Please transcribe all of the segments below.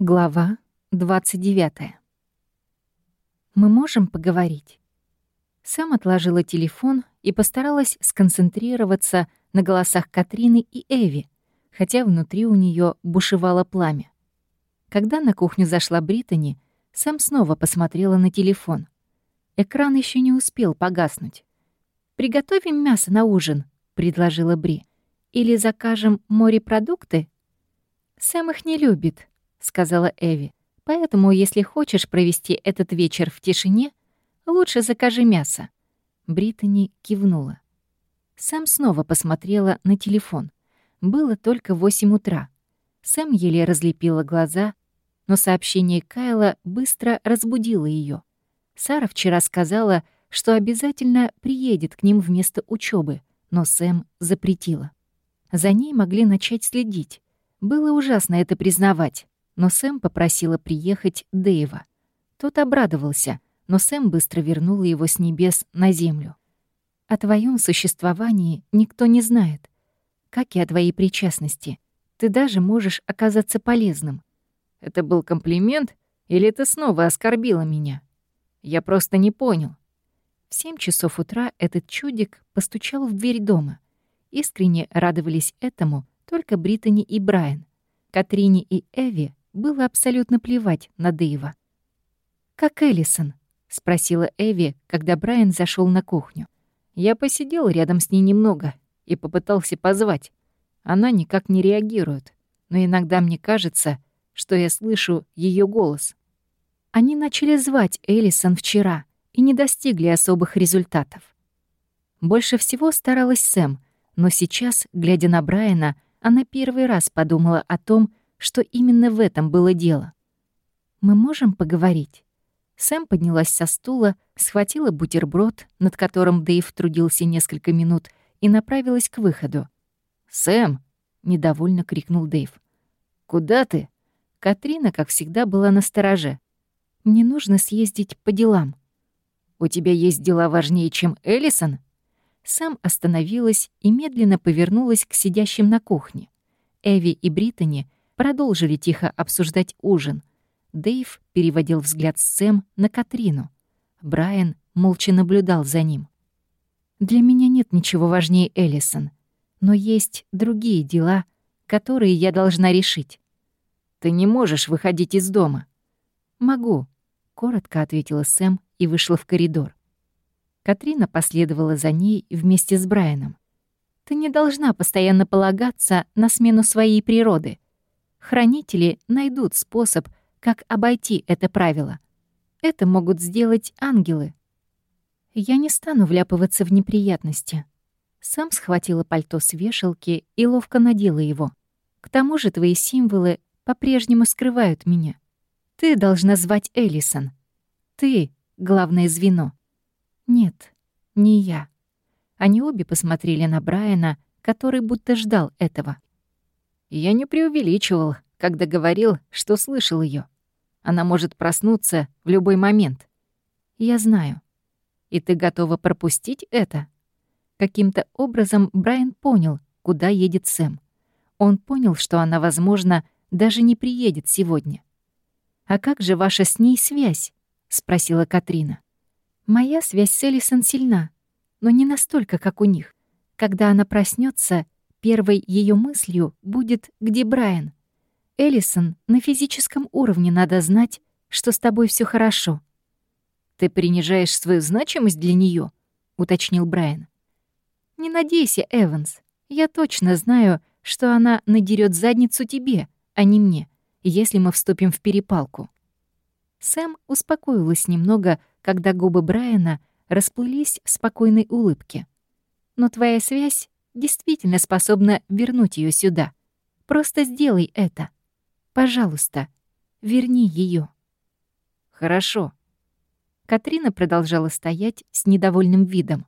Глава 29. «Мы можем поговорить?» Сэм отложила телефон и постаралась сконцентрироваться на голосах Катрины и Эви, хотя внутри у нее бушевало пламя. Когда на кухню зашла Британи, Сэм снова посмотрела на телефон. Экран еще не успел погаснуть. «Приготовим мясо на ужин», — предложила Бри. «Или закажем морепродукты?» «Сэм их не любит», — сказала Эви. «Поэтому, если хочешь провести этот вечер в тишине, лучше закажи мясо». Британи кивнула. Сэм снова посмотрела на телефон. Было только восемь утра. Сэм еле разлепила глаза, но сообщение Кайла быстро разбудило ее. Сара вчера сказала, что обязательно приедет к ним вместо учебы, но Сэм запретила. За ней могли начать следить. Было ужасно это признавать но Сэм попросила приехать Дэйва. Тот обрадовался, но Сэм быстро вернула его с небес на землю. О твоем существовании никто не знает, как и о твоей причастности. Ты даже можешь оказаться полезным. Это был комплимент или ты снова оскорбила меня? Я просто не понял. В семь часов утра этот чудик постучал в дверь дома. Искренне радовались этому только Британи и Брайан. Катрине и Эви было абсолютно плевать на Дэйва. «Как Эллисон?» — спросила Эви, когда Брайан зашел на кухню. Я посидел рядом с ней немного и попытался позвать. Она никак не реагирует, но иногда мне кажется, что я слышу ее голос. Они начали звать Эллисон вчера и не достигли особых результатов. Больше всего старалась Сэм, но сейчас, глядя на Брайана, она первый раз подумала о том, что именно в этом было дело. «Мы можем поговорить?» Сэм поднялась со стула, схватила бутерброд, над которым Дэйв трудился несколько минут, и направилась к выходу. «Сэм!» — недовольно крикнул Дэйв. «Куда ты?» Катрина, как всегда, была на стороже. «Мне нужно съездить по делам». «У тебя есть дела важнее, чем Эллисон?» Сэм остановилась и медленно повернулась к сидящим на кухне. Эви и Британи продолжили тихо обсуждать ужин. Дэйв переводил взгляд с Сэм на Катрину. Брайан молча наблюдал за ним. «Для меня нет ничего важнее Эллисон, но есть другие дела, которые я должна решить». «Ты не можешь выходить из дома». «Могу», — коротко ответила Сэм и вышла в коридор. Катрина последовала за ней вместе с Брайаном. «Ты не должна постоянно полагаться на смену своей природы», Хранители найдут способ, как обойти это правило. Это могут сделать ангелы. Я не стану вляпываться в неприятности. Сам схватила пальто с вешалки и ловко надела его. К тому же твои символы по-прежнему скрывают меня. Ты должна звать Эллисон. Ты — главное звено. Нет, не я. Они обе посмотрели на Брайана, который будто ждал этого. Я не преувеличивал, когда говорил, что слышал ее. Она может проснуться в любой момент. Я знаю. И ты готова пропустить это? Каким-то образом Брайан понял, куда едет Сэм. Он понял, что она, возможно, даже не приедет сегодня. «А как же ваша с ней связь?» — спросила Катрина. «Моя связь с Элисон сильна, но не настолько, как у них. Когда она проснется, Первой ее мыслью будет «Где Брайан?». Эллисон, на физическом уровне надо знать, что с тобой все хорошо. «Ты принижаешь свою значимость для нее, уточнил Брайан. «Не надейся, Эванс. Я точно знаю, что она надерет задницу тебе, а не мне, если мы вступим в перепалку». Сэм успокоилась немного, когда губы Брайана расплылись в спокойной улыбке. «Но твоя связь действительно способна вернуть ее сюда. Просто сделай это. Пожалуйста, верни ее. Хорошо. Катрина продолжала стоять с недовольным видом.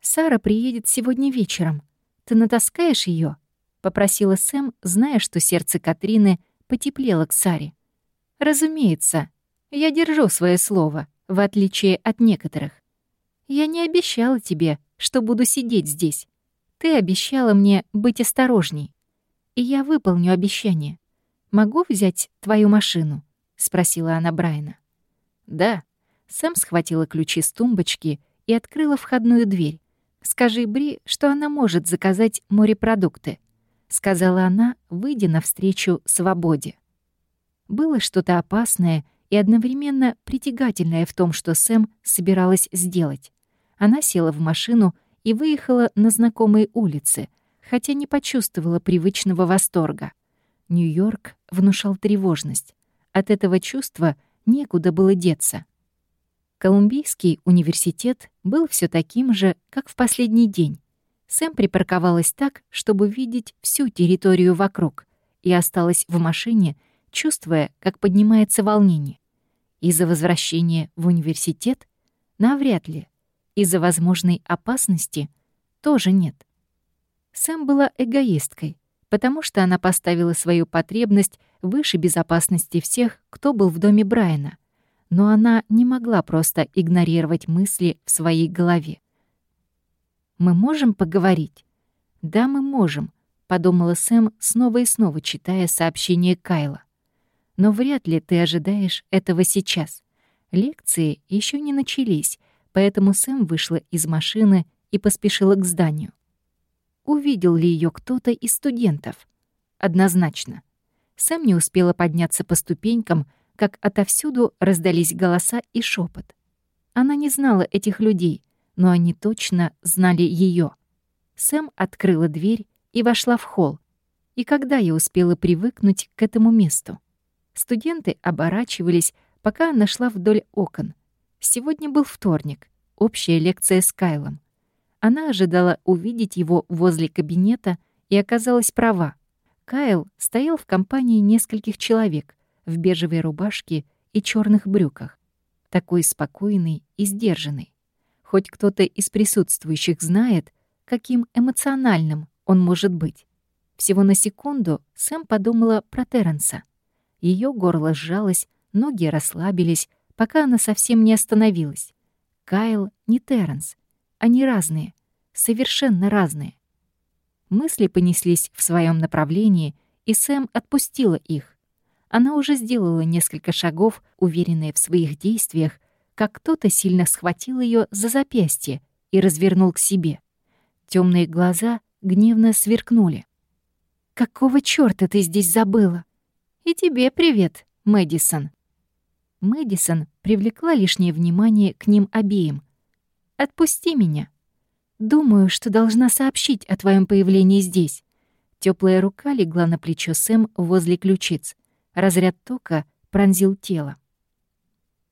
Сара приедет сегодня вечером. Ты натаскаешь ее? попросила Сэм, зная, что сердце Катрины потеплело к Саре. Разумеется, я держу свое слово, в отличие от некоторых. Я не обещала тебе, что буду сидеть здесь. Ты обещала мне быть осторожней. И я выполню обещание. «Могу взять твою машину?» — спросила она Брайана. «Да». Сэм схватила ключи с тумбочки и открыла входную дверь. «Скажи Бри, что она может заказать морепродукты», — сказала она, выйдя навстречу свободе. Было что-то опасное и одновременно притягательное в том, что Сэм собиралась сделать. Она села в машину и выехала на знакомые улицы, хотя не почувствовала привычного восторга. Нью-Йорк внушал тревожность. От этого чувства некуда было деться. Колумбийский университет был все таким же, как в последний день. Сэм припарковалась так, чтобы видеть всю территорию вокруг, и осталась в машине, чувствуя, как поднимается волнение. Из-за возвращения в университет? Навряд ли. Из-за возможной опасности? Тоже нет. Сэм была эгоисткой, потому что она поставила свою потребность выше безопасности всех, кто был в доме Брайана. Но она не могла просто игнорировать мысли в своей голове. «Мы можем поговорить?» «Да, мы можем», — подумала Сэм, снова и снова читая сообщение Кайла. «Но вряд ли ты ожидаешь этого сейчас. Лекции еще не начались, поэтому Сэм вышла из машины и поспешила к зданию. Увидел ли ее кто-то из студентов? Однозначно. Сэм не успела подняться по ступенькам, как отовсюду раздались голоса и шепот. Она не знала этих людей, но они точно знали ее. Сэм открыла дверь и вошла в холл. И когда я успела привыкнуть к этому месту? Студенты оборачивались, пока она шла вдоль окон. Сегодня был вторник, общая лекция с Кайлом. Она ожидала увидеть его возле кабинета и оказалась права. Кайл стоял в компании нескольких человек в бежевой рубашке и черных брюках. Такой спокойный и сдержанный. Хоть кто-то из присутствующих знает, каким эмоциональным он может быть. Всего на секунду Сэм подумала про Терренса. Ее горло сжалось, ноги расслабились, пока она совсем не остановилась. Кайл не Терренс. Они разные, совершенно разные. Мысли понеслись в своем направлении, и Сэм отпустила их. Она уже сделала несколько шагов, уверенная в своих действиях, как кто-то сильно схватил ее за запястье и развернул к себе. Темные глаза гневно сверкнули. «Какого чёрта ты здесь забыла?» «И тебе привет, Мэдисон», Мэдисон привлекла лишнее внимание к ним обеим. «Отпусти меня. Думаю, что должна сообщить о твоем появлении здесь». Теплая рука легла на плечо Сэм возле ключиц. Разряд тока пронзил тело.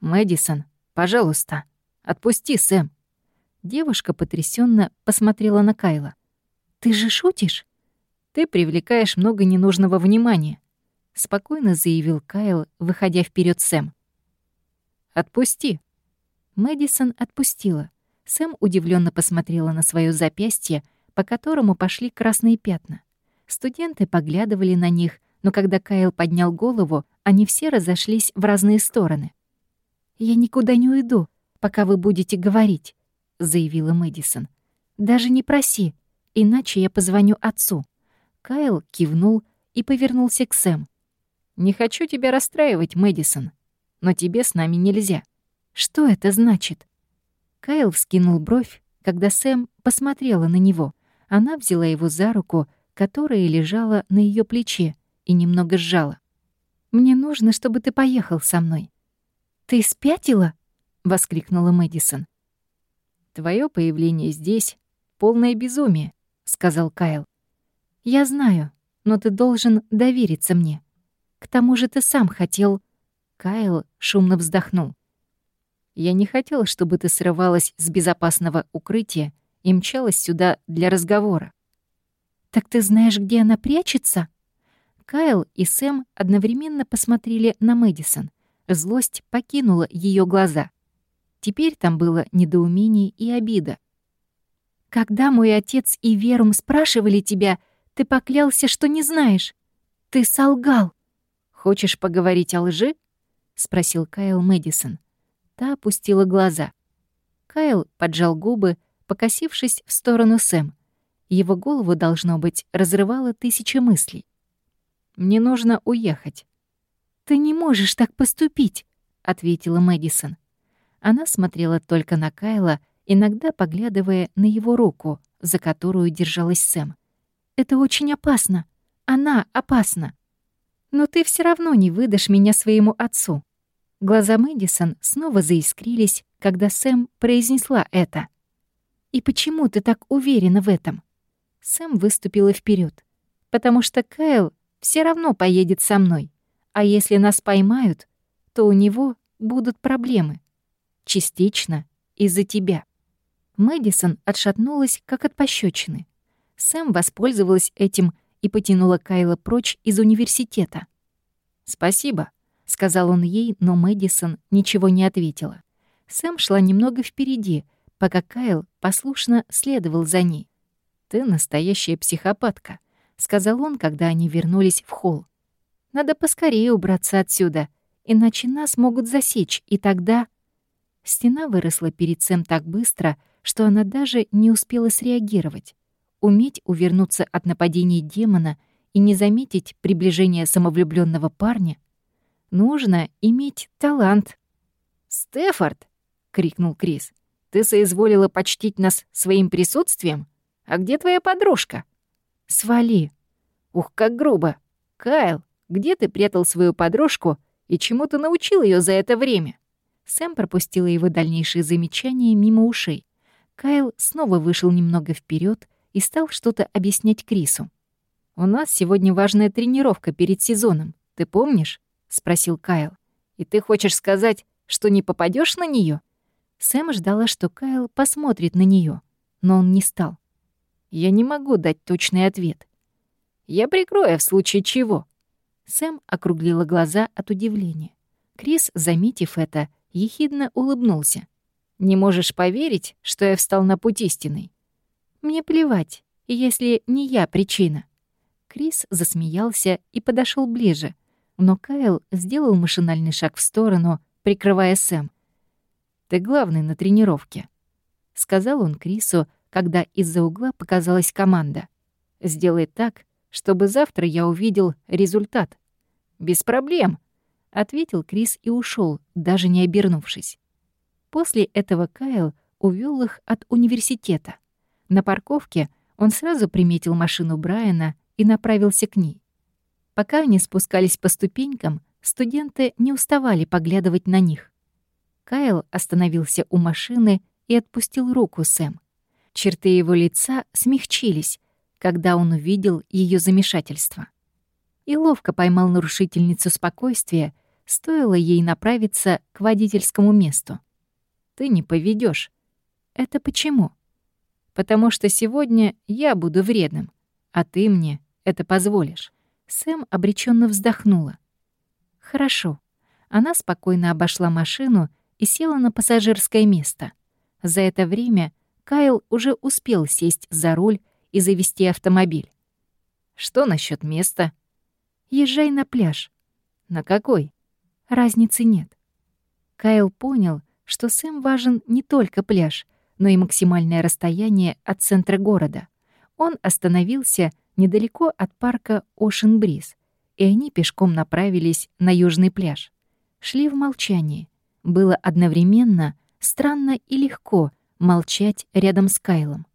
«Мэдисон, пожалуйста, отпусти Сэм». Девушка потрясенно посмотрела на Кайла. «Ты же шутишь?» «Ты привлекаешь много ненужного внимания», — спокойно заявил Кайл, выходя вперед Сэм. Отпусти!» Мэдисон отпустила. Сэм удивленно посмотрела на свое запястье, по которому пошли красные пятна. Студенты поглядывали на них, но когда Кайл поднял голову, они все разошлись в разные стороны. «Я никуда не уйду, пока вы будете говорить», — заявила Мэдисон. «Даже не проси, иначе я позвоню отцу». Кайл кивнул и повернулся к Сэм. «Не хочу тебя расстраивать, Мэдисон, но тебе с нами нельзя. Что это значит?» Кайл вскинул бровь, когда Сэм посмотрела на него. Она взяла его за руку, которая лежала на ее плече, и немного сжала. «Мне нужно, чтобы ты поехал со мной». «Ты спятила?» — воскликнула Мэдисон. «Твое появление здесь — полное безумие», — сказал Кайл. «Я знаю, но ты должен довериться мне. К тому же ты сам хотел...» Кайл шумно вздохнул. «Я не хотел, чтобы ты срывалась с безопасного укрытия и мчалась сюда для разговора». «Так ты знаешь, где она прячется?» Кайл и Сэм одновременно посмотрели на Мэдисон. Злость покинула ее глаза. Теперь там было недоумение и обида. «Когда мой отец и Верум спрашивали тебя, ты поклялся, что не знаешь. Ты солгал. Хочешь поговорить о лжи?» — спросил Кайл Мэдисон. Та опустила глаза. Кайл поджал губы, покосившись в сторону Сэм. Его голову, должно быть, разрывало тысяча мыслей. Мне нужно уехать». «Ты не можешь так поступить», — ответила Мэдисон. Она смотрела только на Кайла, иногда поглядывая на его руку, за которую держалась Сэм. «Это очень опасно. Она опасна. Но ты все равно не выдашь меня своему отцу». Глаза Мэдисон снова заискрились, когда Сэм произнесла это. «И почему ты так уверена в этом?» Сэм выступила вперед, «Потому что Кайл все равно поедет со мной, а если нас поймают, то у него будут проблемы. Частично из-за тебя». Мэдисон отшатнулась, как от пощечины. Сэм воспользовалась этим и потянула Кайла прочь из университета. «Спасибо», — сказал он ей, но Мэдисон ничего не ответила. Сэм шла немного впереди, пока Кайл послушно следовал за ней. «Ты настоящая психопатка», — сказал он, когда они вернулись в холл. «Надо поскорее убраться отсюда, иначе нас могут засечь, и тогда...» Стена выросла перед Сэм так быстро, что она даже не успела среагировать. Уметь увернуться от нападения демона и не заметить приближение самовлюбленного парня нужно иметь талант. «Стефорд!» — крикнул Крис. «Ты соизволила почтить нас своим присутствием? А где твоя подружка?» «Свали!» «Ух, как грубо! Кайл, где ты прятал свою подружку и чему ты научил ее за это время?» Сэм пропустила его дальнейшие замечания мимо ушей. Кайл снова вышел немного вперед и стал что-то объяснять Крису. «У нас сегодня важная тренировка перед сезоном, ты помнишь?» — спросил Кайл. «И ты хочешь сказать, что не попадешь на нее? Сэм ждала, что Кайл посмотрит на нее, но он не стал. «Я не могу дать точный ответ. Я прикрою в случае чего». Сэм округлила глаза от удивления. Крис, заметив это, ехидно улыбнулся. «Не можешь поверить, что я встал на путь истинный?» «Мне плевать, если не я причина». Крис засмеялся и подошел ближе, но Кайл сделал машинальный шаг в сторону, прикрывая Сэм. «Ты главный на тренировке», — сказал он Крису, когда из-за угла показалась команда. «Сделай так, чтобы завтра я увидел результат». «Без проблем», — ответил Крис и ушел, даже не обернувшись. После этого Кайл увел их от университета. На парковке он сразу приметил машину Брайана и направился к ней. Пока они спускались по ступенькам, студенты не уставали поглядывать на них. Кайл остановился у машины и отпустил руку Сэм. Черты его лица смягчились, когда он увидел ее замешательство. И ловко поймал нарушительницу спокойствия, стоило ей направиться к водительскому месту. «Ты не поведешь. «Это почему?» «Потому что сегодня я буду вредным, а ты мне это позволишь». Сэм обреченно вздохнула. «Хорошо». Она спокойно обошла машину и села на пассажирское место. За это время Кайл уже успел сесть за руль и завести автомобиль. «Что насчет места?» «Езжай на пляж». «На какой?» «Разницы нет». Кайл понял, что Сэм важен не только пляж, но и максимальное расстояние от центра города. Он остановился недалеко от парка Ocean Breeze, и они пешком направились на южный пляж. Шли в молчании. Было одновременно странно и легко молчать рядом с Кайлом.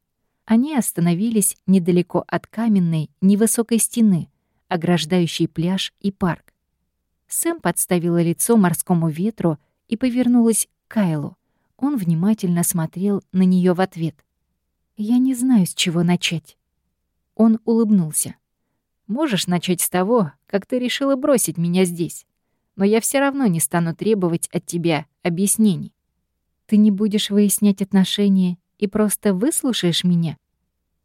Они остановились недалеко от каменной невысокой стены, ограждающей пляж и парк. Сэм подставила лицо морскому ветру и повернулась к Кайлу. Он внимательно смотрел на нее в ответ. «Я не знаю, с чего начать». Он улыбнулся. «Можешь начать с того, как ты решила бросить меня здесь но я все равно не стану требовать от тебя объяснений. Ты не будешь выяснять отношения и просто выслушаешь меня?»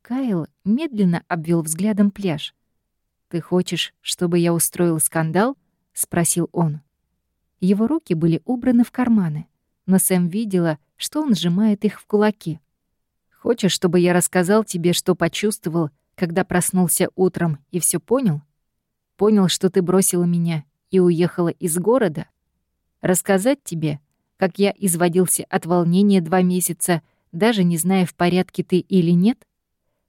Кайл медленно обвел взглядом пляж. «Ты хочешь, чтобы я устроил скандал?» — спросил он. Его руки были убраны в карманы, но Сэм видела, что он сжимает их в кулаки. «Хочешь, чтобы я рассказал тебе, что почувствовал, когда проснулся утром и все понял? Понял, что ты бросила меня и уехала из города? Рассказать тебе, как я изводился от волнения два месяца, даже не зная, в порядке ты или нет?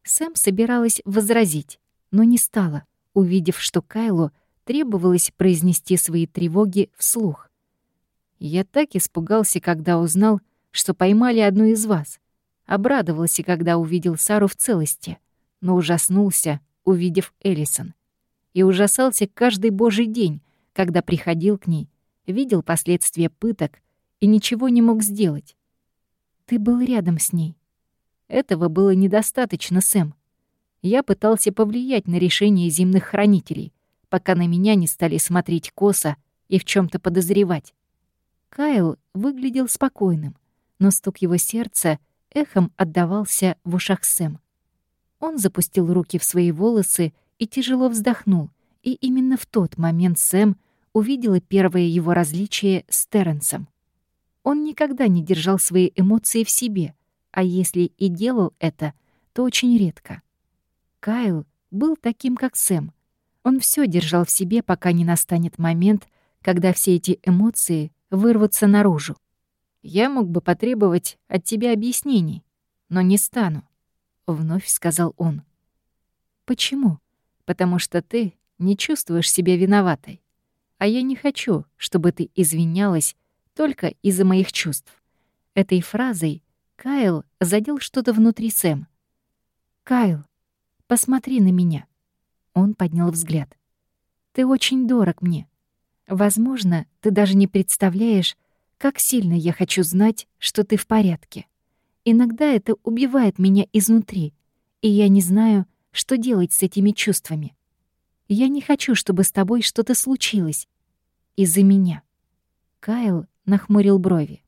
Сэм собиралась возразить, но не стала, увидев, что Кайлу требовалось произнести свои тревоги вслух. Я так испугался, когда узнал, что поймали одну из вас. Обрадовался, когда увидел Сару в целости, но ужаснулся, увидев Эллисон. И ужасался каждый божий день, когда приходил к ней, видел последствия пыток и ничего не мог сделать. Ты был рядом с ней. Этого было недостаточно, Сэм. Я пытался повлиять на решение земных хранителей, пока на меня не стали смотреть косо и в чем то подозревать. Кайл выглядел спокойным, но стук его сердца эхом отдавался в ушах Сэм. Он запустил руки в свои волосы и тяжело вздохнул, и именно в тот момент Сэм увидела первое его различие с Терренсом. Он никогда не держал свои эмоции в себе, а если и делал это, то очень редко. Кайл был таким, как Сэм. Он все держал в себе, пока не настанет момент, когда все эти эмоции вырвутся наружу. Я мог бы потребовать от тебя объяснений, но не стану, вновь сказал он. Почему? Потому что ты не чувствуешь себя виноватой. А я не хочу, чтобы ты извинялась только из-за моих чувств. Этой фразой Кайл задел что-то внутри Сэм. Кайл, посмотри на меня. Он поднял взгляд. Ты очень дорог мне. Возможно, ты даже не представляешь, как сильно я хочу знать, что ты в порядке. Иногда это убивает меня изнутри, и я не знаю, что делать с этими чувствами. Я не хочу, чтобы с тобой что-то случилось. Из-за меня. Кайл нахмурил брови.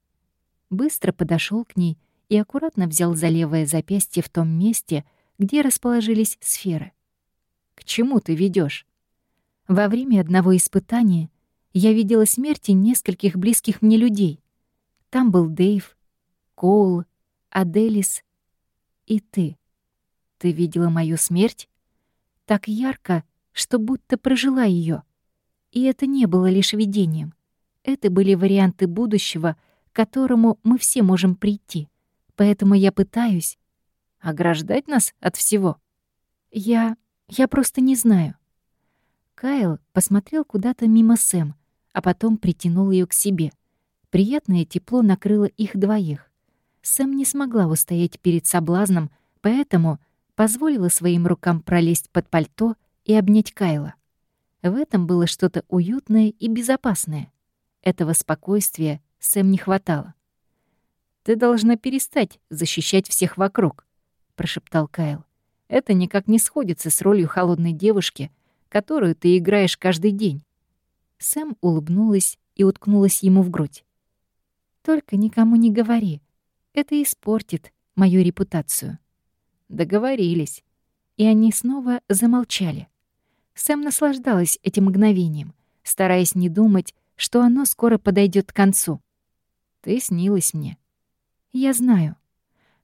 Быстро подошел к ней и аккуратно взял за левое запястье в том месте, где расположились сферы. «К чему ты ведешь? Во время одного испытания я видела смерти нескольких близких мне людей. Там был Дэйв, Коул, Аделис и ты. Ты видела мою смерть? Так ярко, что будто прожила ее. И это не было лишь видением. Это были варианты будущего, к которому мы все можем прийти. Поэтому я пытаюсь ограждать нас от всего. Я... я просто не знаю. Кайл посмотрел куда-то мимо Сэм, а потом притянул ее к себе. Приятное тепло накрыло их двоих. Сэм не смогла устоять перед соблазном, поэтому позволила своим рукам пролезть под пальто и обнять Кайла. В этом было что-то уютное и безопасное. Этого спокойствия Сэм не хватало. «Ты должна перестать защищать всех вокруг», — прошептал Кайл. «Это никак не сходится с ролью холодной девушки, которую ты играешь каждый день. Сэм улыбнулась и уткнулась ему в грудь. «Только никому не говори. Это испортит мою репутацию». Договорились. И они снова замолчали. Сэм наслаждалась этим мгновением, стараясь не думать, что оно скоро подойдет к концу. «Ты снилась мне». «Я знаю».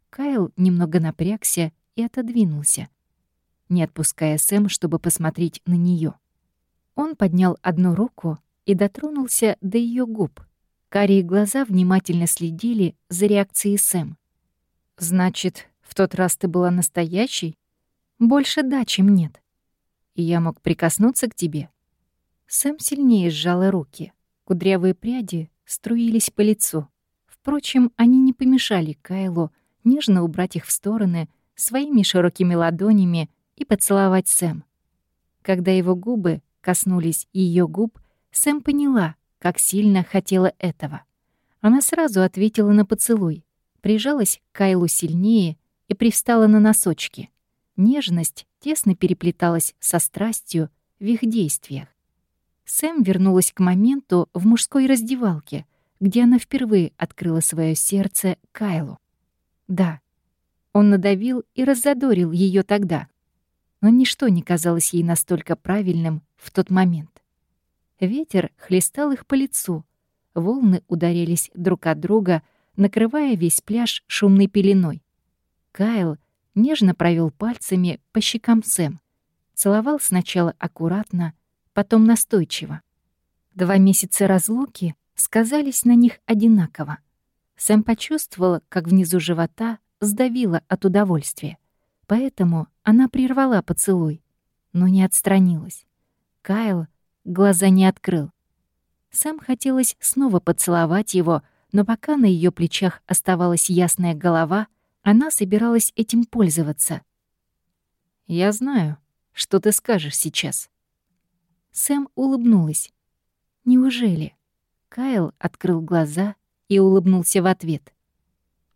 Кайл немного напрягся и отодвинулся, не отпуская Сэм, чтобы посмотреть на нее. Он поднял одну руку и дотронулся до ее губ. Карие глаза внимательно следили за реакцией Сэм. «Значит, в тот раз ты была настоящей? Больше да, чем нет. И я мог прикоснуться к тебе?» Сэм сильнее сжала руки. Кудрявые пряди струились по лицу. Впрочем, они не помешали Кайлу нежно убрать их в стороны своими широкими ладонями и поцеловать Сэм. Когда его губы коснулись ее губ, Сэм поняла, как сильно хотела этого. Она сразу ответила на поцелуй, прижалась к Кайлу сильнее и привстала на носочки. Нежность тесно переплеталась со страстью в их действиях. Сэм вернулась к моменту в мужской раздевалке, где она впервые открыла свое сердце Кайлу. Да, он надавил и раззадорил ее тогда, но ничто не казалось ей настолько правильным в тот момент. Ветер хлестал их по лицу, волны ударились друг от друга, накрывая весь пляж шумной пеленой. Кайл нежно провел пальцами по щекам Сэм, целовал сначала аккуратно, потом настойчиво. Два месяца разлуки сказались на них одинаково. Сэм почувствовала, как внизу живота сдавило от удовольствия. Поэтому она прервала поцелуй, но не отстранилась. Кайл глаза не открыл. Сам хотелось снова поцеловать его, но пока на ее плечах оставалась ясная голова, она собиралась этим пользоваться. «Я знаю, что ты скажешь сейчас». Сэм улыбнулась. «Неужели?» Кайл открыл глаза и улыбнулся в ответ.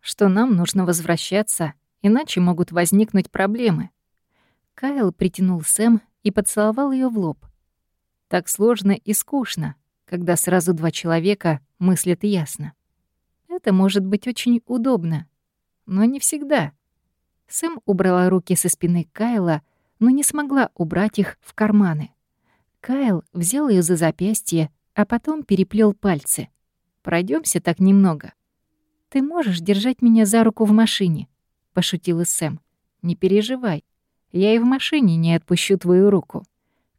«Что нам нужно возвращаться, иначе могут возникнуть проблемы». Кайл притянул Сэм и поцеловал ее в лоб. Так сложно и скучно, когда сразу два человека мыслят ясно. Это может быть очень удобно, но не всегда. Сэм убрала руки со спины Кайла, но не смогла убрать их в карманы. Кайл взял ее за запястье, а потом переплел пальцы. Пройдемся так немного. Ты можешь держать меня за руку в машине, пошутила Сэм. Не переживай, я и в машине не отпущу твою руку.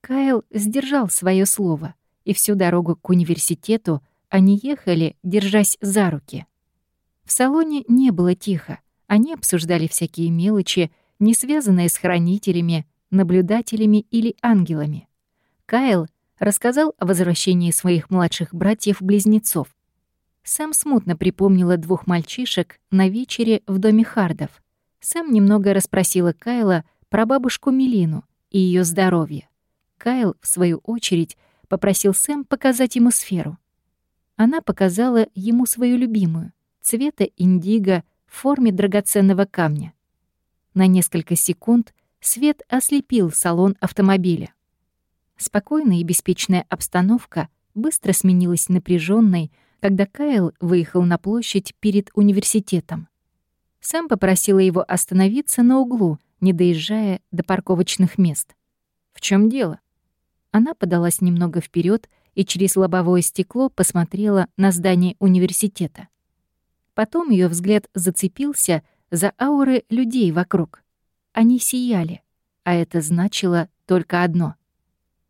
Кайл сдержал свое слово, и всю дорогу к университету они ехали, держась за руки. В салоне не было тихо. Они обсуждали всякие мелочи, не связанные с хранителями, наблюдателями или ангелами. Кайл рассказал о возвращении своих младших братьев-близнецов. Сэм смутно припомнила двух мальчишек на вечере в доме Хардов. Сэм немного расспросила Кайла про бабушку Мелину и ее здоровье. Кайл, в свою очередь, попросил Сэм показать ему сферу. Она показала ему свою любимую, цвета индиго в форме драгоценного камня. На несколько секунд свет ослепил салон автомобиля. Спокойная и беспечная обстановка быстро сменилась напряженной, когда Кайл выехал на площадь перед университетом. Сэм попросила его остановиться на углу, не доезжая до парковочных мест. «В чем дело?» Она подалась немного вперед и через лобовое стекло посмотрела на здание университета. Потом ее взгляд зацепился за ауры людей вокруг. Они сияли, а это значило только одно.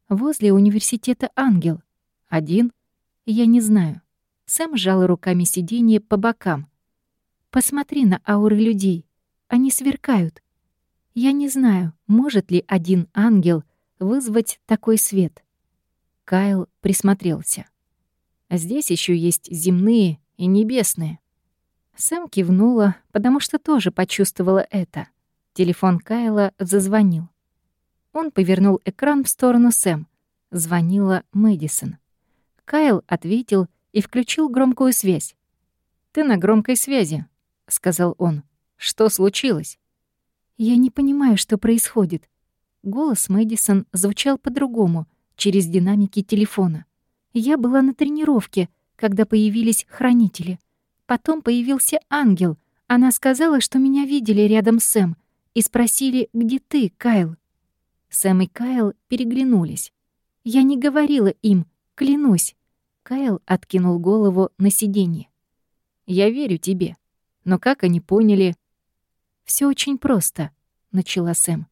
Возле университета ангел. Один? Я не знаю. Сэм сжал руками сиденье по бокам. Посмотри на ауры людей. Они сверкают. Я не знаю, может ли один ангел вызвать такой свет. Кайл присмотрелся. Здесь еще есть земные и небесные. Сэм кивнула, потому что тоже почувствовала это. Телефон Кайла зазвонил. Он повернул экран в сторону Сэм. Звонила Мэдисон. Кайл ответил и включил громкую связь. «Ты на громкой связи», — сказал он. «Что случилось?» «Я не понимаю, что происходит». Голос Мэдисон звучал по-другому, через динамики телефона. «Я была на тренировке, когда появились хранители». Потом появился ангел. Она сказала, что меня видели рядом с Сэм, и спросили, где ты, Кайл. Сэм и Кайл переглянулись. Я не говорила им, клянусь. Кайл откинул голову на сиденье. «Я верю тебе. Но как они поняли?» Все очень просто», — начала Сэм.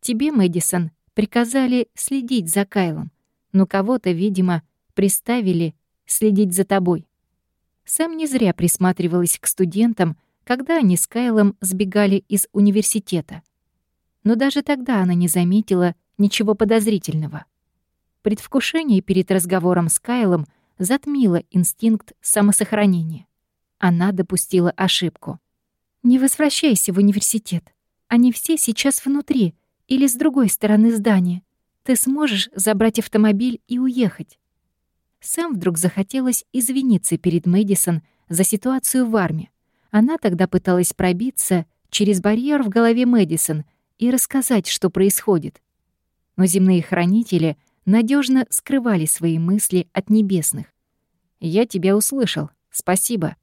«Тебе, Мэдисон, приказали следить за Кайлом, но кого-то, видимо, приставили следить за тобой. Сэм не зря присматривалась к студентам, когда они с Кайлом сбегали из университета. Но даже тогда она не заметила ничего подозрительного. Предвкушение перед разговором с Кайлом затмило инстинкт самосохранения. Она допустила ошибку. «Не возвращайся в университет. Они все сейчас внутри или с другой стороны здания. Ты сможешь забрать автомобиль и уехать. Сэм вдруг захотелось извиниться перед Мэдисон за ситуацию в армии. Она тогда пыталась пробиться через барьер в голове Мэдисон и рассказать, что происходит. Но земные хранители надежно скрывали свои мысли от небесных. «Я тебя услышал. Спасибо».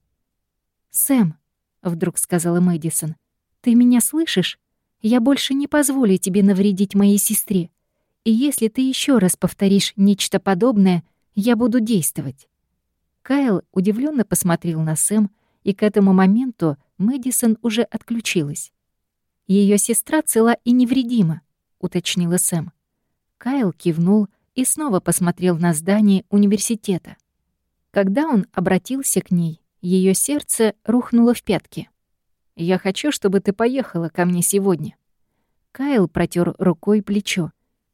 «Сэм», — вдруг сказала Мэдисон, — «ты меня слышишь? Я больше не позволю тебе навредить моей сестре. И если ты еще раз повторишь нечто подобное — я буду действовать». Кайл удивленно посмотрел на Сэм, и к этому моменту Мэдисон уже отключилась. Ее сестра цела и невредима», — уточнила Сэм. Кайл кивнул и снова посмотрел на здание университета. Когда он обратился к ней, ее сердце рухнуло в пятки. «Я хочу, чтобы ты поехала ко мне сегодня». Кайл протер рукой плечо.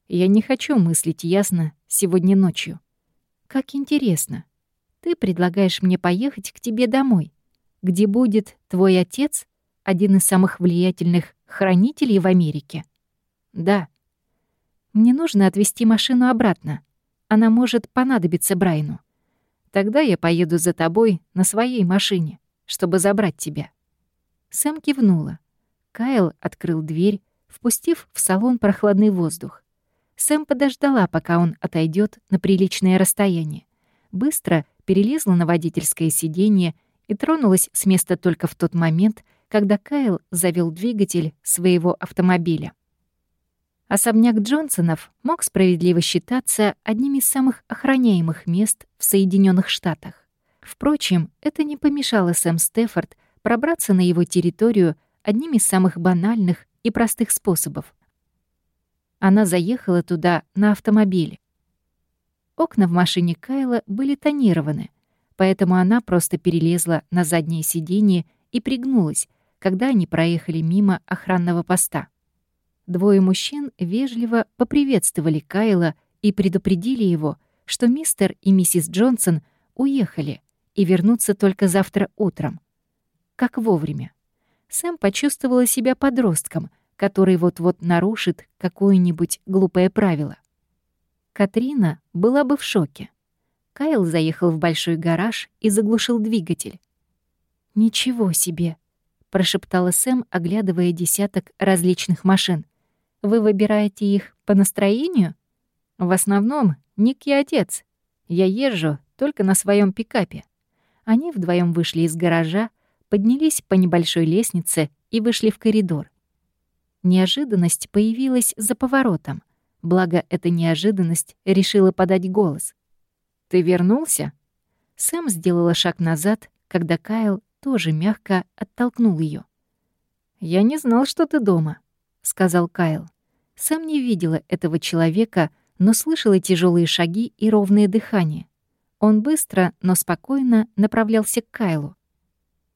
«Я не хочу мыслить ясно сегодня ночью. Как интересно. Ты предлагаешь мне поехать к тебе домой, где будет твой отец, один из самых влиятельных хранителей в Америке? Да. Мне нужно отвезти машину обратно. Она может понадобиться Брайну. Тогда я поеду за тобой на своей машине, чтобы забрать тебя». Сэм кивнула. Кайл открыл дверь, впустив в салон прохладный воздух. Сэм подождала, пока он отойдет на приличное расстояние. Быстро перелезла на водительское сиденье и тронулась с места только в тот момент, когда Кайл завел двигатель своего автомобиля. Особняк Джонсонов мог справедливо считаться одним из самых охраняемых мест в Соединенных Штатах. Впрочем, это не помешало Сэм Стефорд пробраться на его территорию одним из самых банальных и простых способов. Она заехала туда на автомобиле. Окна в машине Кайла были тонированы, поэтому она просто перелезла на заднее сиденье и пригнулась, когда они проехали мимо охранного поста. Двое мужчин вежливо поприветствовали Кайла и предупредили его, что мистер и миссис Джонсон уехали и вернутся только завтра утром. Как вовремя. Сэм почувствовала себя подростком, который вот-вот нарушит какое-нибудь глупое правило. Катрина была бы в шоке. Кайл заехал в большой гараж и заглушил двигатель. «Ничего себе!» — прошептала Сэм, оглядывая десяток различных машин. Вы выбираете их по настроению? В основном Ник и отец. Я езжу только на своем пикапе. Они вдвоем вышли из гаража, поднялись по небольшой лестнице и вышли в коридор. Неожиданность появилась за поворотом. Благо, эта неожиданность решила подать голос. «Ты вернулся?» Сэм сделала шаг назад, когда Кайл тоже мягко оттолкнул ее. «Я не знал, что ты дома», — сказал Кайл. Сам не видела этого человека, но слышала тяжелые шаги и ровное дыхание. Он быстро, но спокойно направлялся к Кайлу.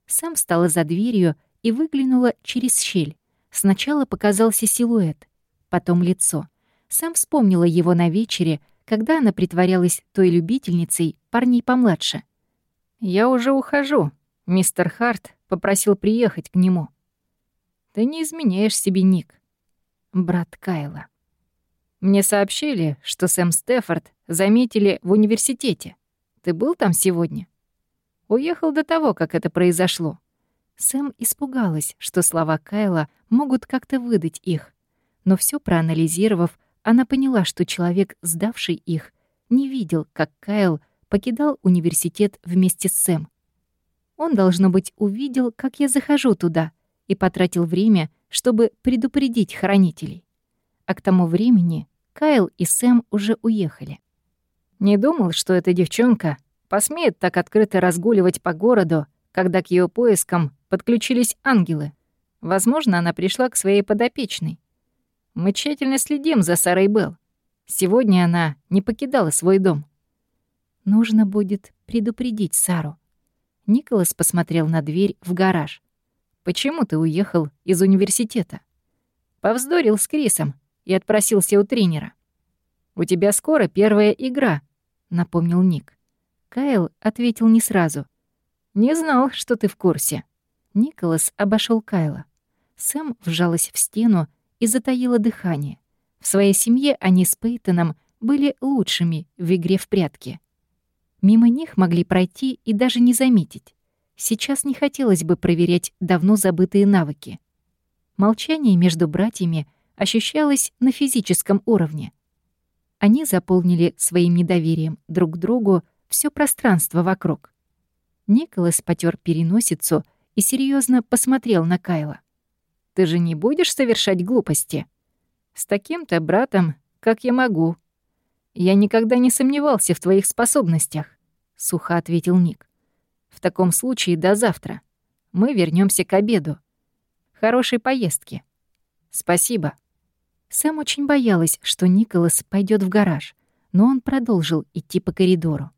Сам стала за дверью и выглянула через щель. Сначала показался силуэт, потом лицо. Сам вспомнила его на вечере, когда она притворялась той любительницей парней помладше. «Я уже ухожу. Мистер Харт попросил приехать к нему». «Ты не изменяешь себе, Ник брат Кайла. Мне сообщили, что Сэм Стефорд заметили в университете. Ты был там сегодня? Уехал до того, как это произошло. Сэм испугалась, что слова Кайла могут как-то выдать их. Но все проанализировав, она поняла, что человек, сдавший их, не видел, как Кайл покидал университет вместе с Сэм. Он, должно быть, увидел, как я захожу туда, и потратил время, чтобы предупредить хранителей. А к тому времени Кайл и Сэм уже уехали. Не думал, что эта девчонка посмеет так открыто разгуливать по городу, когда к ее поискам подключились ангелы. Возможно, она пришла к своей подопечной. Мы тщательно следим за Сарой Белл. Сегодня она не покидала свой дом. Нужно будет предупредить Сару. Николас посмотрел на дверь в гараж. Почему ты уехал из университета? Повздорил с Крисом и отпросился у тренера. У тебя скоро первая игра, напомнил Ник. Кайл ответил не сразу. Не знал, что ты в курсе. Николас обошел Кайла. Сэм вжалась в стену и затаила дыхание. В своей семье они с Пейтоном были лучшими в игре в прятки. Мимо них могли пройти и даже не заметить. Сейчас не хотелось бы проверять давно забытые навыки. Молчание между братьями ощущалось на физическом уровне. Они заполнили своим недоверием друг к другу все пространство вокруг. Николас потер переносицу и серьезно посмотрел на Кайла. «Ты же не будешь совершать глупости? С таким-то братом, как я могу. Я никогда не сомневался в твоих способностях», — сухо ответил Ник. В таком случае до завтра. Мы вернемся к обеду. Хорошей поездки. Спасибо. Сэм очень боялась, что Николас пойдет в гараж, но он продолжил идти по коридору.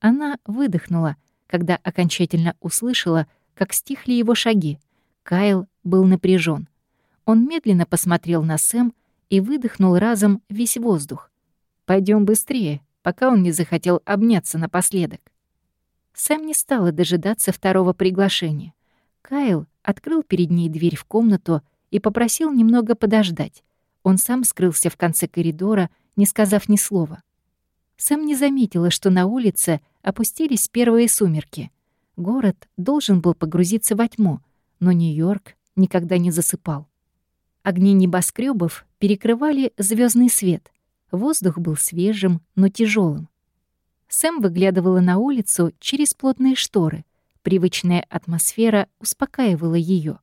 Она выдохнула, когда окончательно услышала, как стихли его шаги. Кайл был напряжен. Он медленно посмотрел на Сэм и выдохнул разом весь воздух. Пойдем быстрее, пока он не захотел обняться напоследок. Сэм не стала дожидаться второго приглашения. Кайл открыл перед ней дверь в комнату и попросил немного подождать. Он сам скрылся в конце коридора, не сказав ни слова. Сэм не заметила, что на улице опустились первые сумерки. Город должен был погрузиться во тьму, но Нью-Йорк никогда не засыпал. Огни небоскребов перекрывали звездный свет. Воздух был свежим, но тяжелым. Сэм выглядывала на улицу через плотные шторы. Привычная атмосфера успокаивала ее.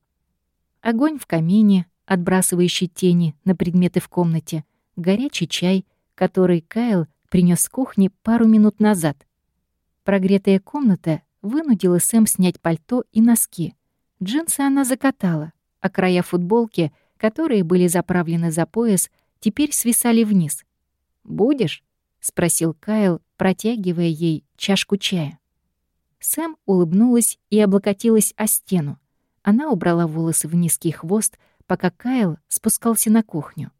Огонь в камине, отбрасывающий тени на предметы в комнате, горячий чай, который Кайл принес с кухни пару минут назад. Прогретая комната вынудила Сэм снять пальто и носки. Джинсы она закатала, а края футболки, которые были заправлены за пояс, теперь свисали вниз. «Будешь?» — спросил Кайл, протягивая ей чашку чая. Сэм улыбнулась и облокотилась о стену. Она убрала волосы в низкий хвост, пока Кайл спускался на кухню.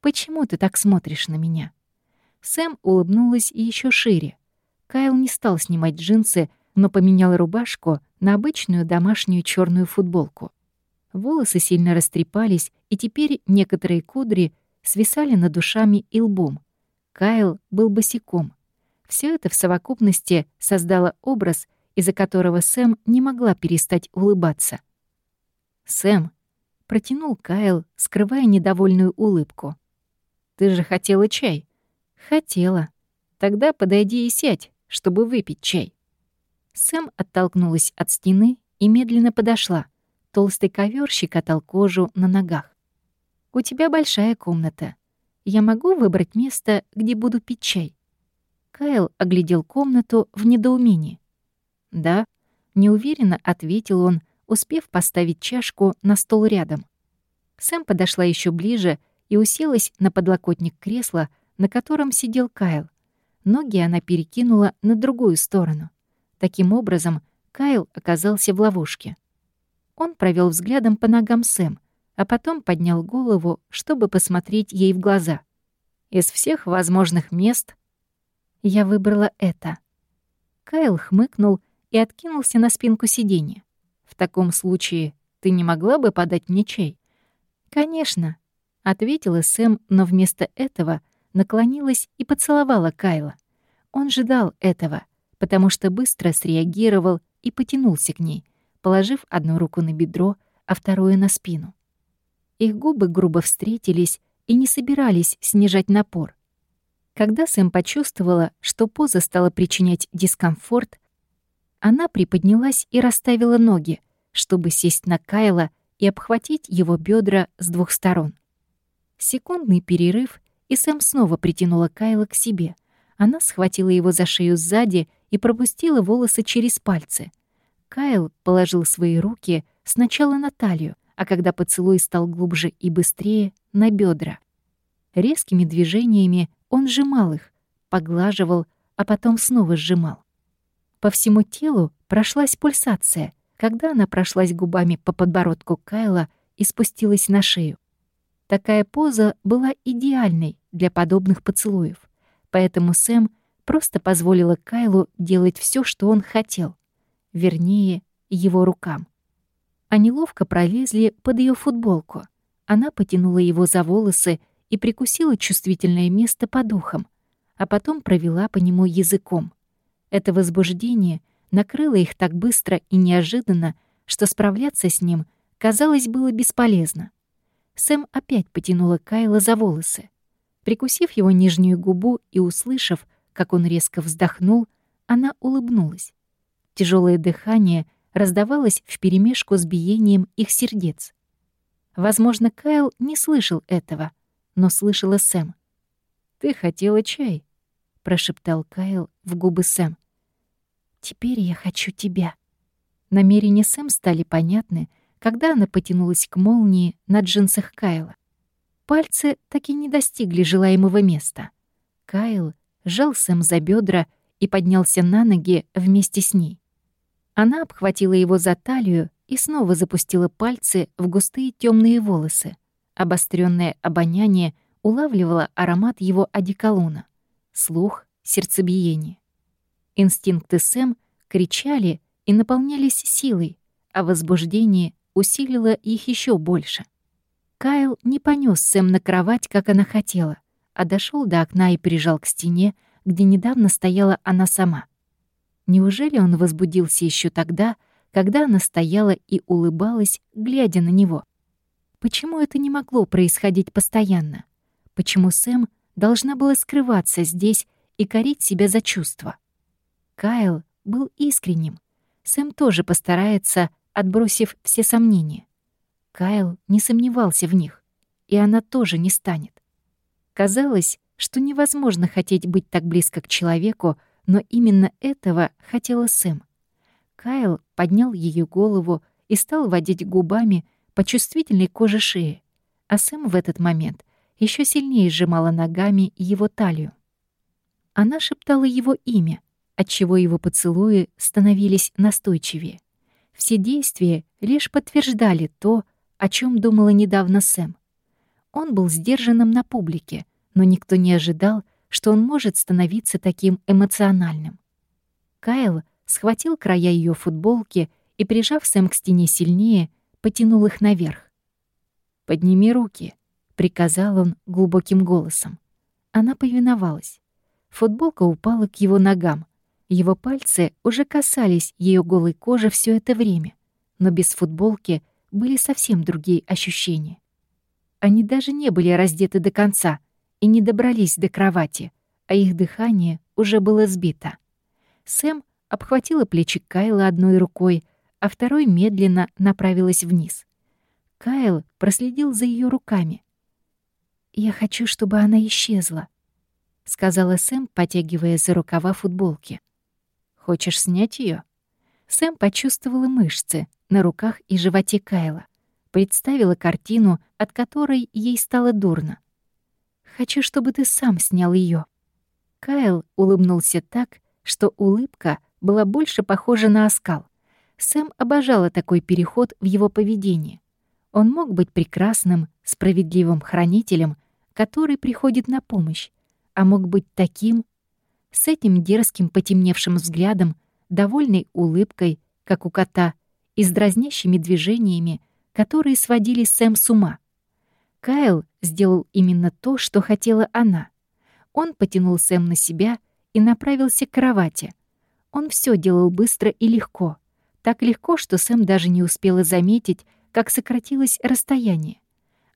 «Почему ты так смотришь на меня?» Сэм улыбнулась еще шире. Кайл не стал снимать джинсы, но поменял рубашку на обычную домашнюю черную футболку. Волосы сильно растрепались, и теперь некоторые кудри свисали над душами и лбом. Кайл был босиком. Все это в совокупности создало образ, из-за которого Сэм не могла перестать улыбаться. «Сэм», — протянул Кайл, скрывая недовольную улыбку. «Ты же хотела чай?» «Хотела. Тогда подойди и сядь, чтобы выпить чай». Сэм оттолкнулась от стены и медленно подошла. Толстый ковер щекотал кожу на ногах. «У тебя большая комната. Я могу выбрать место, где буду пить чай?» Кайл оглядел комнату в недоумении. «Да», — неуверенно ответил он, успев поставить чашку на стол рядом. Сэм подошла еще ближе и уселась на подлокотник кресла, на котором сидел Кайл. Ноги она перекинула на другую сторону. Таким образом, Кайл оказался в ловушке. Он провел взглядом по ногам Сэм, а потом поднял голову, чтобы посмотреть ей в глаза. Из всех возможных мест я выбрала это. Кайл хмыкнул и откинулся на спинку сиденья. «В таком случае ты не могла бы подать мне чай?» «Конечно», — ответила Сэм, но вместо этого наклонилась и поцеловала Кайла. Он ждал этого потому что быстро среагировал и потянулся к ней, положив одну руку на бедро, а вторую на спину. Их губы грубо встретились и не собирались снижать напор. Когда Сэм почувствовала, что поза стала причинять дискомфорт, она приподнялась и расставила ноги, чтобы сесть на Кайла и обхватить его бедра с двух сторон. Секундный перерыв, и Сэм снова притянула Кайла к себе. Она схватила его за шею сзади и пропустила волосы через пальцы. Кайл положил свои руки сначала на талию, а когда поцелуй стал глубже и быстрее, на бедра. Резкими движениями он сжимал их, поглаживал, а потом снова сжимал. По всему телу прошлась пульсация, когда она прошлась губами по подбородку Кайла и спустилась на шею. Такая поза была идеальной для подобных поцелуев, поэтому Сэм просто позволила Кайлу делать все, что он хотел. Вернее, его рукам. Они ловко пролезли под ее футболку. Она потянула его за волосы и прикусила чувствительное место по духам, а потом провела по нему языком. Это возбуждение накрыло их так быстро и неожиданно, что справляться с ним, казалось, было бесполезно. Сэм опять потянула Кайла за волосы. Прикусив его нижнюю губу и услышав, как он резко вздохнул, она улыбнулась. Тяжелое дыхание раздавалось вперемешку с биением их сердец. Возможно, Кайл не слышал этого, но слышала Сэм. «Ты хотела чай», — прошептал Кайл в губы Сэм. «Теперь я хочу тебя». Намерения Сэм стали понятны, когда она потянулась к молнии на джинсах Кайла. Пальцы так и не достигли желаемого места. Кайл сжал Сэм за бедра и поднялся на ноги вместе с ней. Она обхватила его за талию и снова запустила пальцы в густые темные волосы. Обостренное обоняние улавливала аромат его одеколона, слух, сердцебиение. Инстинкты Сэм кричали и наполнялись силой, а возбуждение усилило их еще больше. Кайл не понес Сэм на кровать, как она хотела, а дошел до окна и прижал к стене, где недавно стояла она сама. Неужели он возбудился еще тогда, когда она стояла и улыбалась, глядя на него? Почему это не могло происходить постоянно? Почему Сэм должна была скрываться здесь и корить себя за чувства? Кайл был искренним. Сэм тоже постарается, отбросив все сомнения. Кайл не сомневался в них, и она тоже не станет. Казалось, что невозможно хотеть быть так близко к человеку, но именно этого хотела Сэм. Кайл поднял ее голову и стал водить губами по чувствительной коже шеи, а Сэм в этот момент еще сильнее сжимала ногами его талию. Она шептала его имя, отчего его поцелуи становились настойчивее. Все действия лишь подтверждали то, о чем думала недавно Сэм. Он был сдержанным на публике, но никто не ожидал, что он может становиться таким эмоциональным. Кайл схватил края ее футболки и, прижав Сэм к стене сильнее, потянул их наверх. «Подними руки», — приказал он глубоким голосом. Она повиновалась. Футболка упала к его ногам. Его пальцы уже касались ее голой кожи все это время, но без футболки были совсем другие ощущения. Они даже не были раздеты до конца — и не добрались до кровати, а их дыхание уже было сбито. Сэм обхватила плечи Кайла одной рукой, а второй медленно направилась вниз. Кайл проследил за ее руками. «Я хочу, чтобы она исчезла», — сказала Сэм, потягивая за рукава футболки. «Хочешь снять ее? Сэм почувствовала мышцы на руках и животе Кайла, представила картину, от которой ей стало дурно. Хочу, чтобы ты сам снял ее. Кайл улыбнулся так, что улыбка была больше похожа на оскал. Сэм обожала такой переход в его поведении. Он мог быть прекрасным, справедливым хранителем, который приходит на помощь, а мог быть таким, с этим дерзким потемневшим взглядом, довольной улыбкой, как у кота, и с дразнящими движениями, которые сводили Сэм с ума. Кайл сделал именно то, что хотела она. Он потянул Сэм на себя и направился к кровати. Он все делал быстро и легко. Так легко, что Сэм даже не успела заметить, как сократилось расстояние.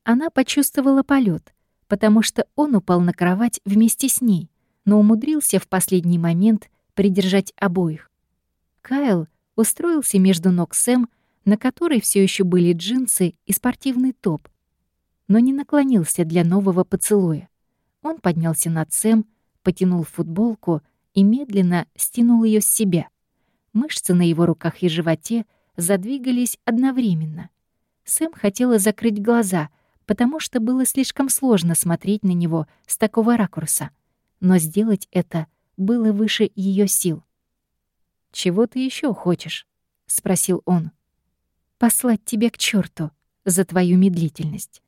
Она почувствовала полет, потому что он упал на кровать вместе с ней, но умудрился в последний момент придержать обоих. Кайл устроился между ног Сэм, на которой все еще были джинсы и спортивный топ, но не наклонился для нового поцелуя. Он поднялся над Сэм, потянул футболку и медленно стянул ее с себя. Мышцы на его руках и животе задвигались одновременно. Сэм хотела закрыть глаза, потому что было слишком сложно смотреть на него с такого ракурса. Но сделать это было выше ее сил. «Чего ты еще хочешь?» — спросил он. «Послать тебя к черту за твою медлительность».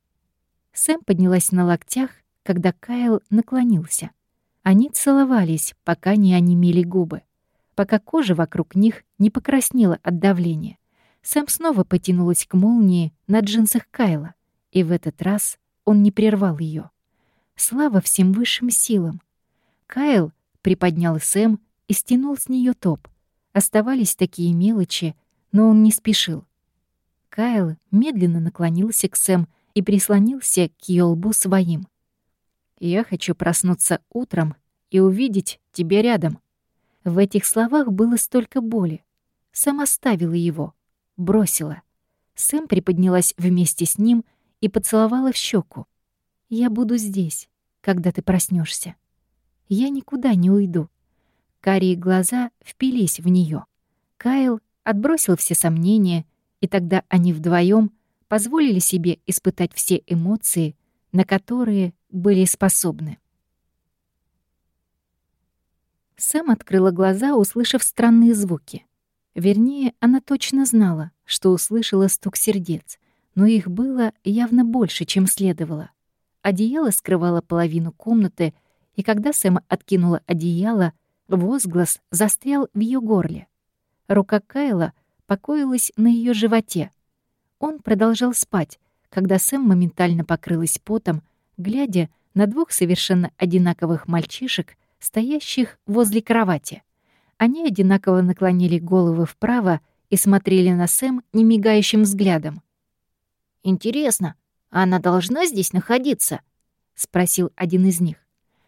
Сэм поднялась на локтях, когда Кайл наклонился. Они целовались, пока не онемели губы, пока кожа вокруг них не покраснела от давления. Сэм снова потянулась к молнии на джинсах Кайла, и в этот раз он не прервал ее. Слава всем высшим силам. Кайл приподнял Сэм и стянул с нее топ. Оставались такие мелочи, но он не спешил. Кайл медленно наклонился к Сэм и прислонился к ее лбу своим. «Я хочу проснуться утром и увидеть тебя рядом». В этих словах было столько боли. Сэм оставила его, бросила. Сэм приподнялась вместе с ним и поцеловала в щеку. «Я буду здесь, когда ты проснешься. Я никуда не уйду». Карие глаза впились в нее. Кайл отбросил все сомнения, и тогда они вдвоем позволили себе испытать все эмоции, на которые были способны. Сэм открыла глаза, услышав странные звуки. Вернее, она точно знала, что услышала стук сердец, но их было явно больше, чем следовало. одеяло скрывало половину комнаты, и когда Сэм откинула одеяло, возглас застрял в ее горле. Рука Кайла покоилась на ее животе. Он продолжал спать, когда Сэм моментально покрылась потом, глядя на двух совершенно одинаковых мальчишек, стоящих возле кровати. Они одинаково наклонили головы вправо и смотрели на Сэм немигающим взглядом. «Интересно, она должна здесь находиться?» — спросил один из них.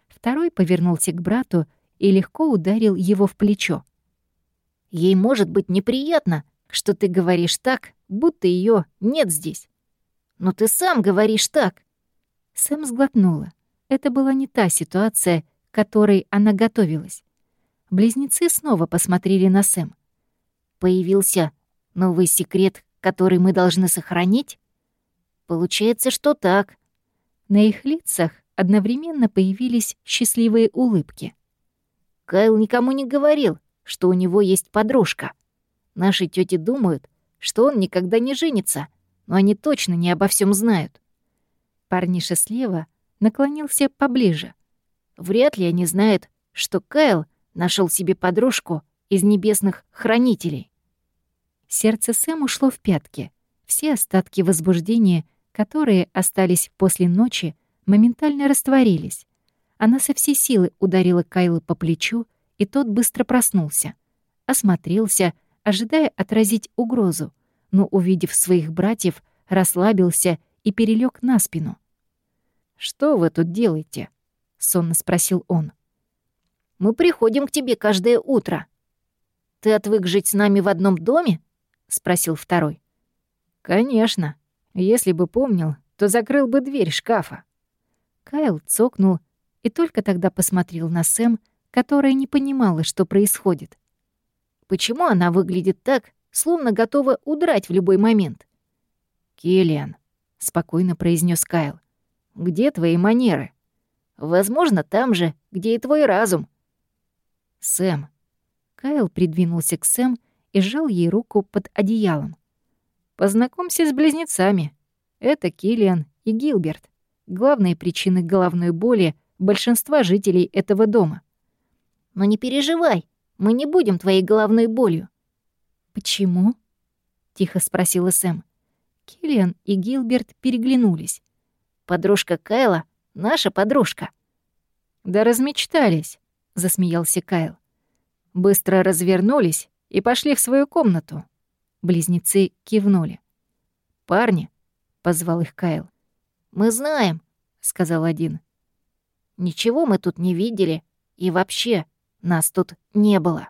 Второй повернулся к брату и легко ударил его в плечо. «Ей может быть неприятно, что ты говоришь так, будто ее нет здесь. Но ты сам говоришь так». Сэм сглотнула. Это была не та ситуация, к которой она готовилась. Близнецы снова посмотрели на Сэм. «Появился новый секрет, который мы должны сохранить?» «Получается, что так». На их лицах одновременно появились счастливые улыбки. Кайл никому не говорил, что у него есть подружка. Наши тети думают, что он никогда не женится, но они точно не обо всем знают. Парниша слева наклонился поближе. Вряд ли они знают, что Кайл нашел себе подружку из небесных хранителей. Сердце Сэм ушло в пятки. Все остатки возбуждения, которые остались после ночи, моментально растворились. Она со всей силы ударила Кайла по плечу, и тот быстро проснулся. Осмотрелся, ожидая отразить угрозу, но, увидев своих братьев, расслабился и перелег на спину. «Что вы тут делаете?» — сонно спросил он. «Мы приходим к тебе каждое утро. Ты отвык жить с нами в одном доме?» — спросил второй. «Конечно. Если бы помнил, то закрыл бы дверь шкафа». Кайл цокнул и только тогда посмотрел на Сэм, которая не понимала, что происходит. «Почему она выглядит так, словно готова удрать в любой момент?» «Киллиан», — спокойно произнес Кайл, — «где твои манеры?» Возможно, там же, где и твой разум. Сэм. Кайл придвинулся к Сэм и сжал ей руку под одеялом. Познакомься с близнецами. Это Киллиан и Гилберт. Главные причины головной боли большинства жителей этого дома. Но не переживай, мы не будем твоей головной болью. Почему? Тихо спросила Сэм. Киллиан и Гилберт переглянулись. Подружка Кайла наша подружка». «Да размечтались», — засмеялся Кайл. Быстро развернулись и пошли в свою комнату. Близнецы кивнули. «Парни», — позвал их Кайл. «Мы знаем», — сказал один. «Ничего мы тут не видели, и вообще нас тут не было».